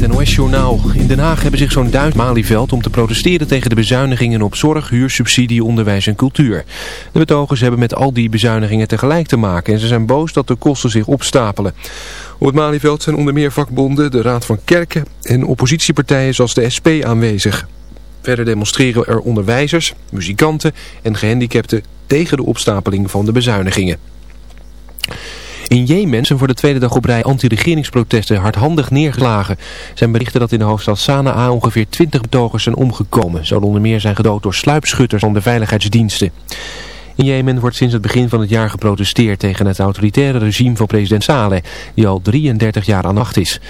het. In Den Haag hebben zich zo'n duizend Malieveld om te protesteren tegen de bezuinigingen op zorg, huur, subsidie, onderwijs en cultuur. De betogers hebben met al die bezuinigingen tegelijk te maken en ze zijn boos dat de kosten zich opstapelen. Op het Malieveld zijn onder meer vakbonden, de Raad van Kerken en oppositiepartijen zoals de SP aanwezig. Verder demonstreren er onderwijzers, muzikanten en gehandicapten tegen de opstapeling van de bezuinigingen. In Jemen zijn voor de tweede dag op rij anti-regeringsprotesten hardhandig neergeslagen. zijn berichten dat in de hoofdstad Sanaa ongeveer 20 betogers zijn omgekomen. Zouden onder meer zijn gedood door sluipschutters van de veiligheidsdiensten. In Jemen wordt sinds het begin van het jaar geprotesteerd tegen het autoritaire regime van president Saleh, die al 33 jaar aan macht is.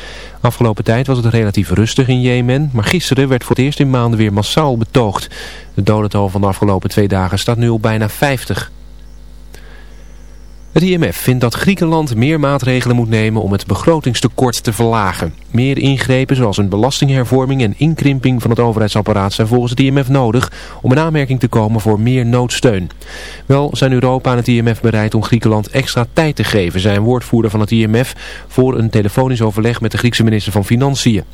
Afgelopen tijd was het relatief rustig in Jemen, maar gisteren werd voor het eerst in maanden weer massaal betoogd. Het dodental van de afgelopen twee dagen staat nu op bijna 50. Het IMF vindt dat Griekenland meer maatregelen moet nemen om het begrotingstekort te verlagen. Meer ingrepen zoals een belastinghervorming en inkrimping van het overheidsapparaat zijn volgens het IMF nodig om in aanmerking te komen voor meer noodsteun. Wel zijn Europa en het IMF bereid om Griekenland extra tijd te geven, zijn woordvoerder van het IMF voor een telefonisch overleg met de Griekse minister van Financiën.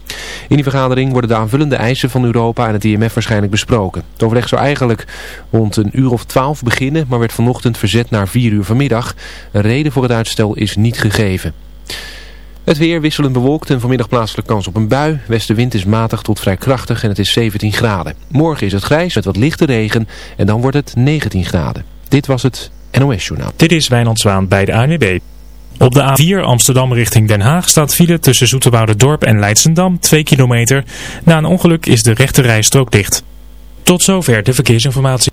In die vergadering worden de aanvullende eisen van Europa en het IMF waarschijnlijk besproken. Het overleg zou eigenlijk rond een uur of twaalf beginnen, maar werd vanochtend verzet naar vier uur vanmiddag. Een reden voor het uitstel is niet gegeven. Het weer wisselend bewolkt en vanmiddag plaatselijk kans op een bui. Westenwind is matig tot vrij krachtig en het is 17 graden. Morgen is het grijs met wat lichte regen en dan wordt het 19 graden. Dit was het NOS Journaal. Dit is Wijnand Zwaan bij de ANWB. Op de A4 Amsterdam richting Den Haag staat file tussen Dorp en Leidsendam 2 kilometer. Na een ongeluk is de rechte rijstrook dicht. Tot zover de verkeersinformatie.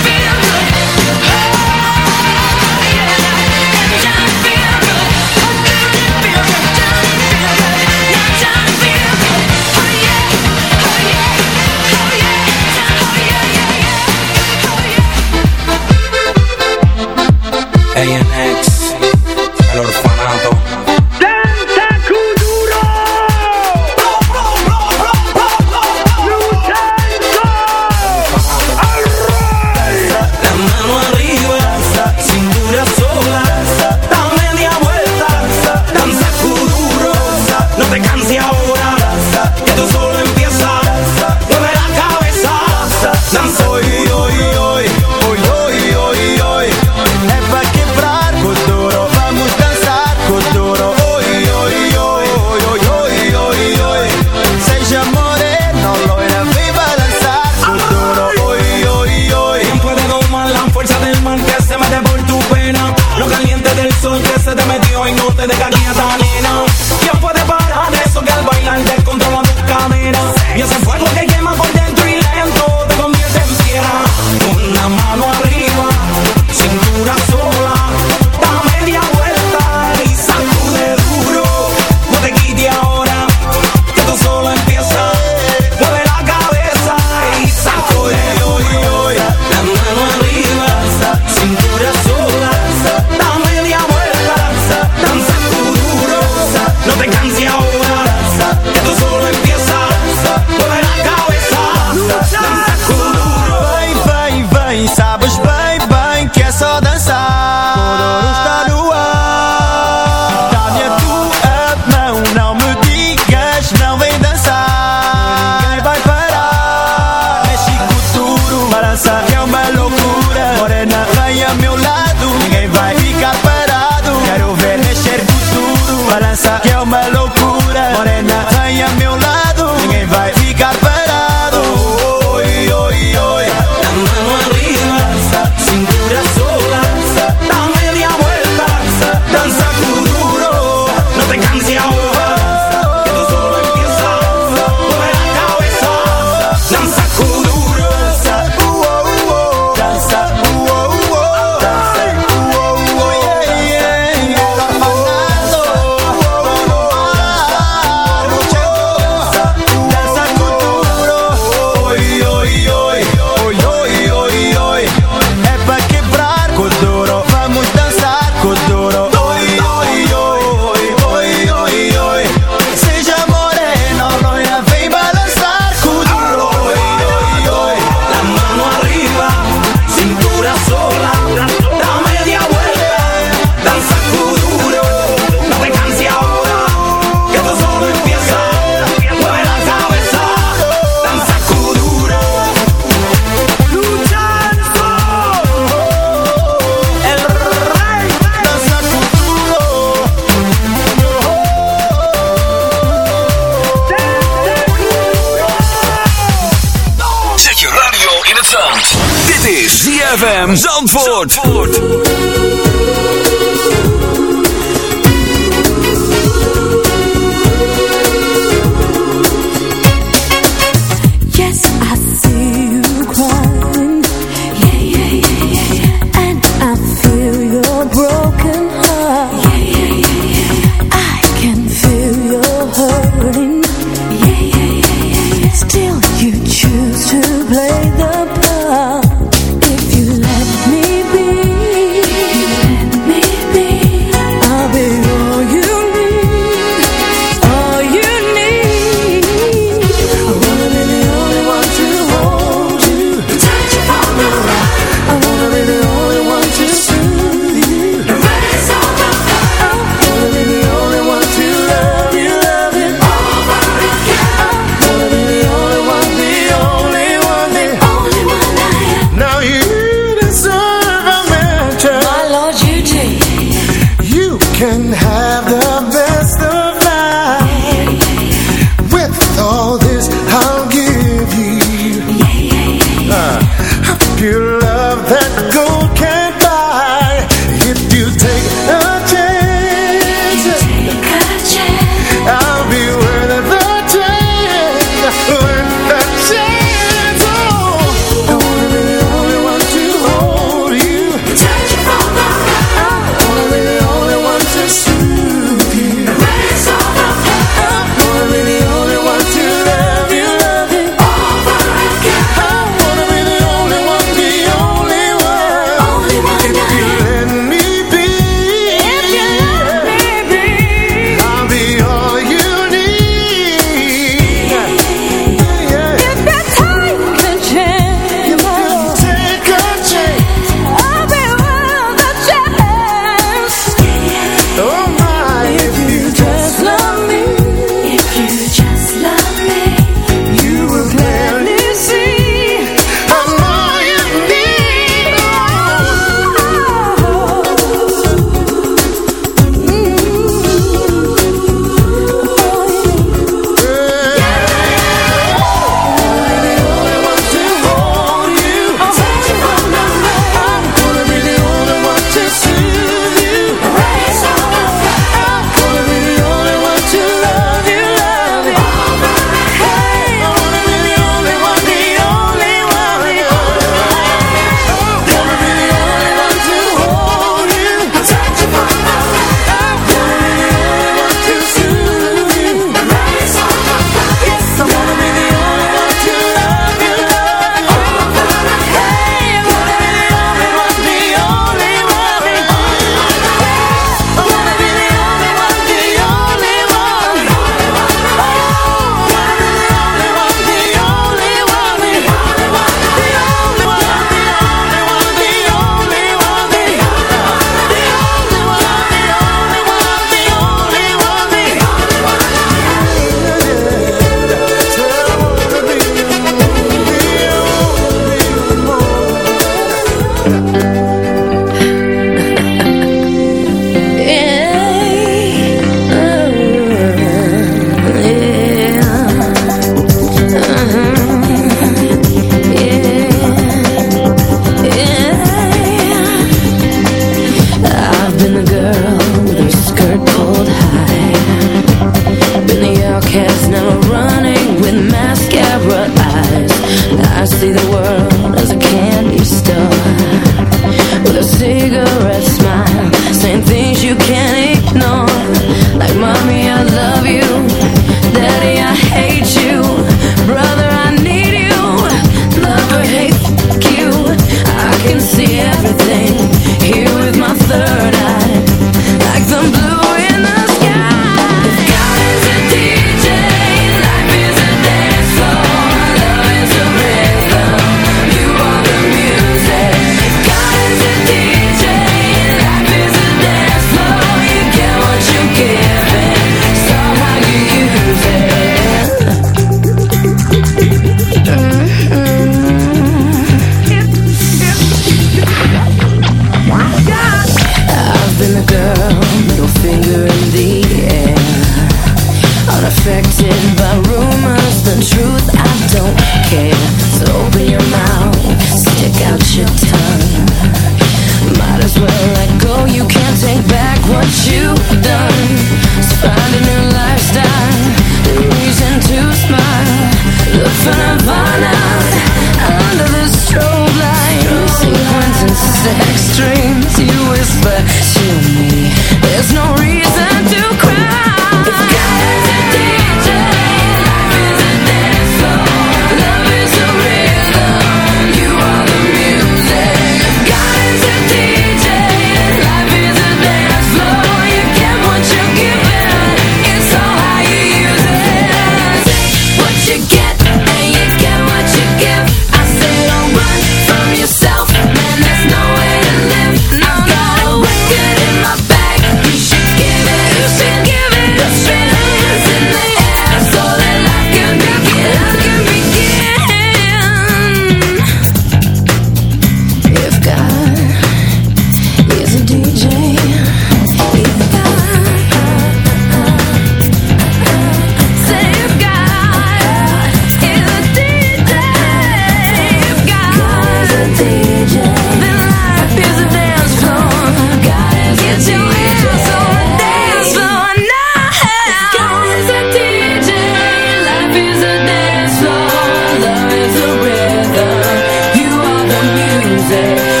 music.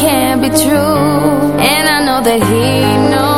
can't be true. And I know that he knows.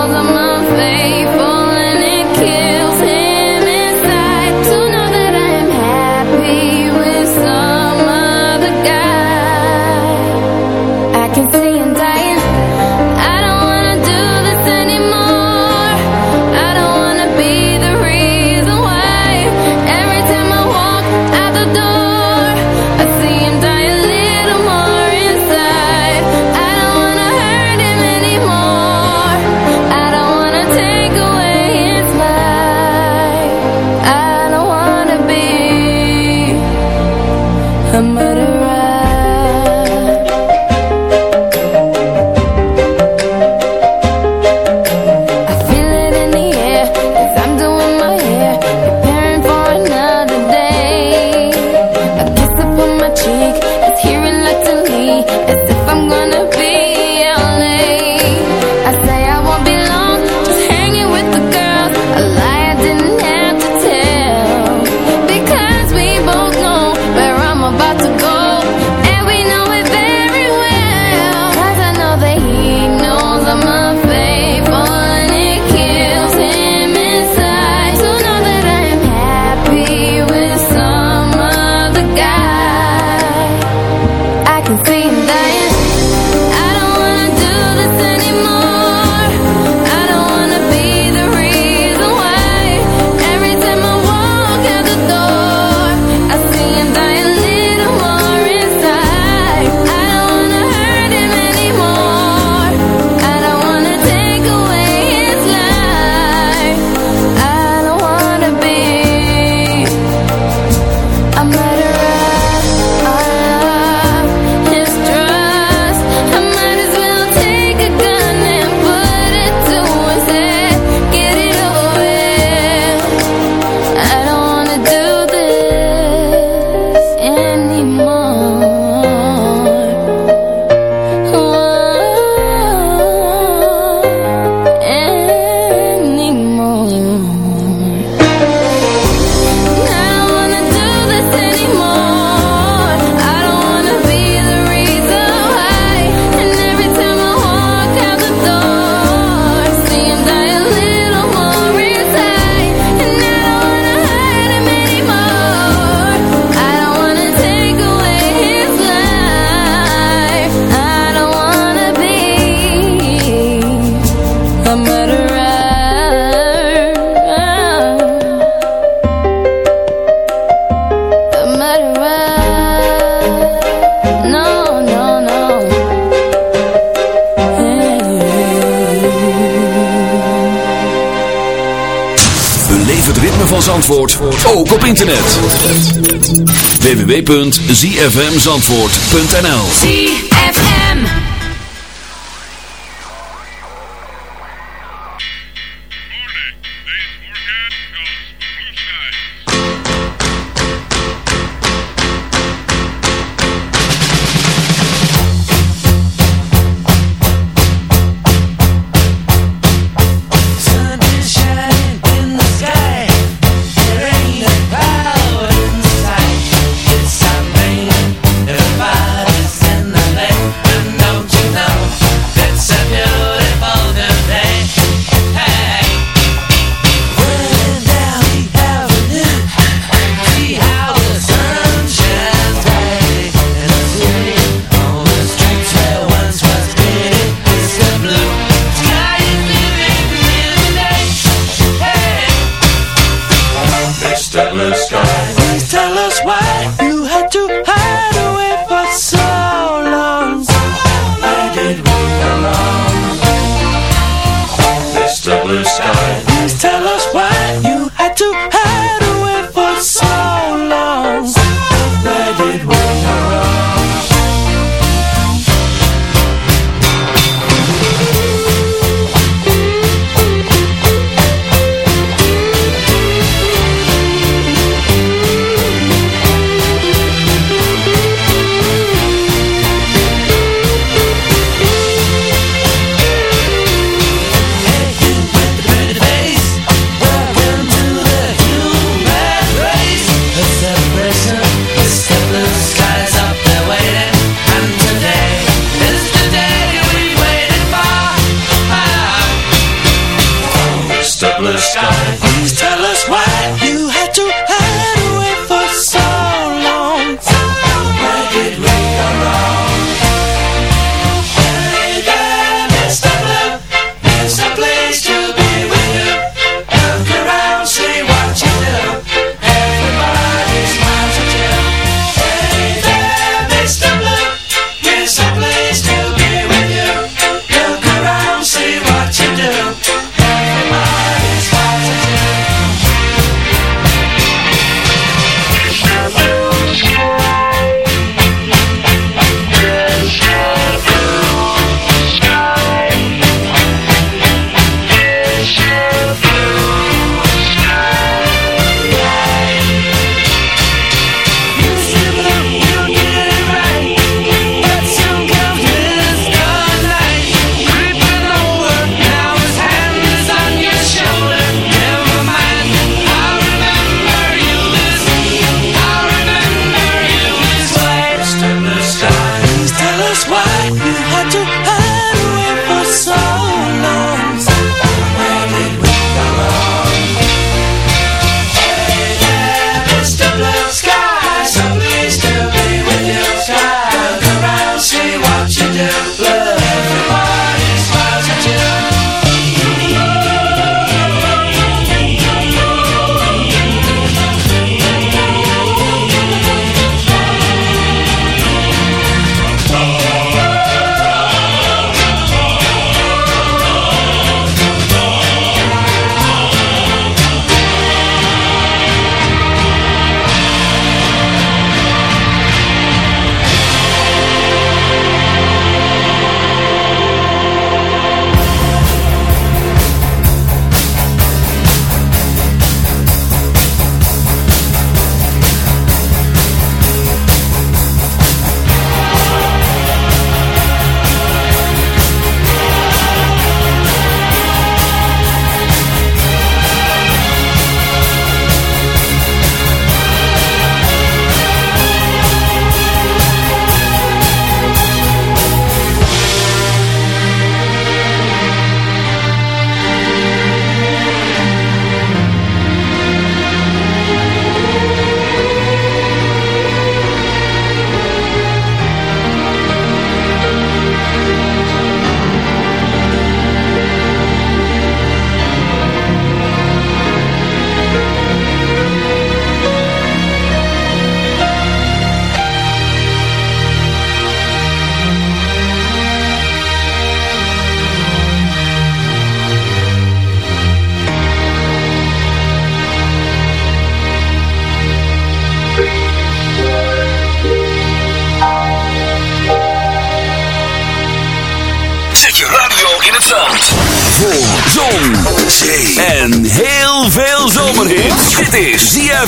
www.zfmzandvoort.nl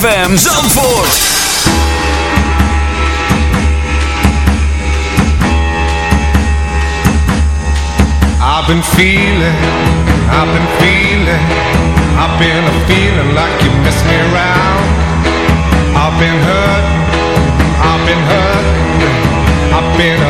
ZFM Zandvoort. I've been feeling, I've been feeling, I've been a feeling like you messed me around. I've been hurt, I've been hurt, I've been